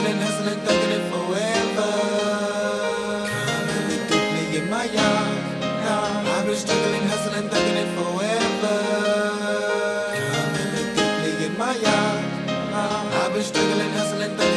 struggling, hustling, thugging it forever. Coming deeply in my yard. I've been struggling, hustling, thugging it forever. Coming deeply in my yard. I've been struggling, hustling, thugging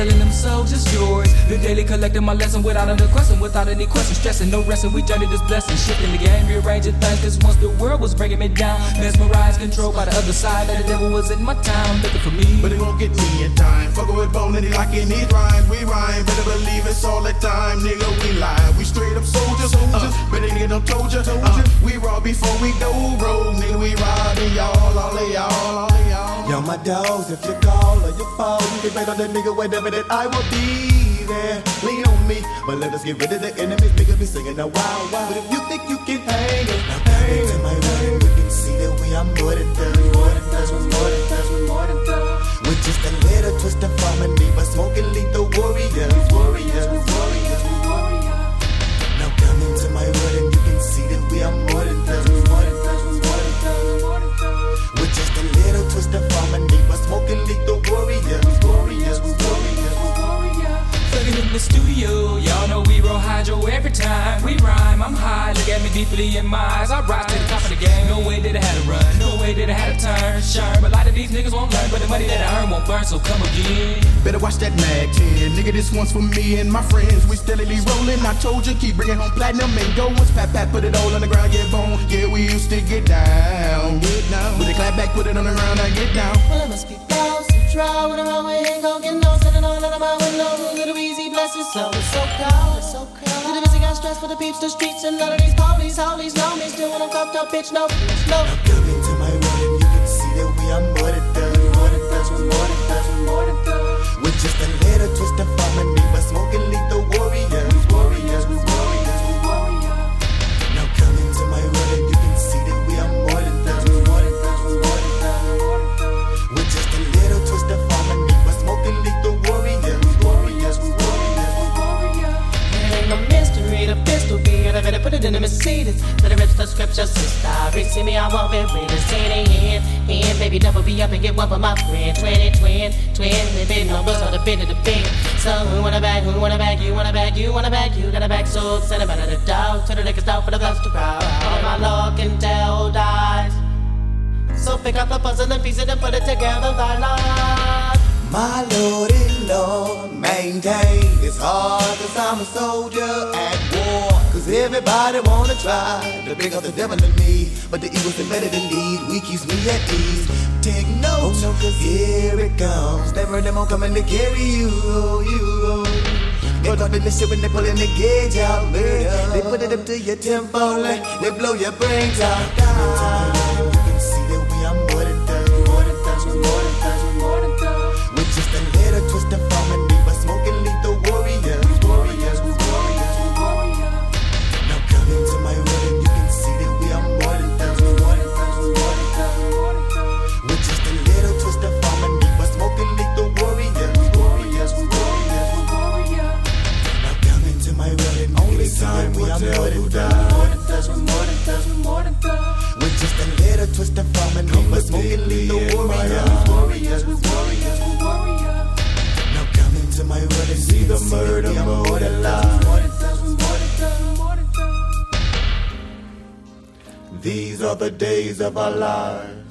telling them souls it's yours. The daily collecting my lesson without any question, without any question. Stressing, no resting, we journey this blessing. Shifting the game, rearranging things, cause once the world was breaking me down. Mesmerized, controlled by the other side, that the devil was in my town, looking for me. But it won't get me in time. Fuckin' with bone and he like in his rhyme. We rhyme, all the time. Nigga, we lie. We straight up soldiers. Uh, better nigga don't told ya. Uh, we raw before we go roll. Nigga, we robbing y'all, all of y'all, all of y'all. Yo, my dogs, if you call or you fall, you can bet on that nigga whenever that I will be there. Lean on me, but let us get rid of the enemies. Niggas be singing a wild, wild. But if you think you can hang it, hang it. Studio, y'all know we roll hydro every time we rhyme. I'm high, look at me deeply in my eyes. I rise to the top of the game. No way that I had to run, no way that I had to turn. Sure, but a lot of these niggas won't learn, but the money that I earn won't burn, so come again. Better watch that mag 10. Nigga, this one's for me and my friends. We steadily rolling. I told you, keep bringing home platinum and gold ones. Pat, pat, put it all on the ground. Yeah, we so it's so cold, it's so cold. Little busy got stress for the peeps, the streets, and none of these police, know me. Still when I'm cuffed up, bitch, no, no. It in the. Let the scripture, sister. See me, I won't be reading. It in, in, baby, double be up and get one for my friend. Twin twin, twin, no bus on the bit of the big. So who wanna bag, who wanna bag, you wanna bag, you wanna bag, you got a bag, so send about the dog to the liquor store for the bus to ride. All my luck and tell dies. So pick up the puzzle and piece it and put it together, thy life. My lord and lord, maintain it's hard cause I'm a soldier at everybody wanna try to bring up the devil in me. But the evil's embedded in these, we keeps me at ease. Take notes, oh, no, cause here it comes. Never them all coming to carry you, oh, you, oh. They talk this shit when they pulling the gauge out, murder. They put it up to your temple, they blow your brains out. You With just a little twist of harmony, but smoking lethal warriors. Warriors, we're warriors, we're warriors. Now come into my world and see the murder mode alive. More than thugs, we're more than thugs, more than thugs. These are the days of our lives.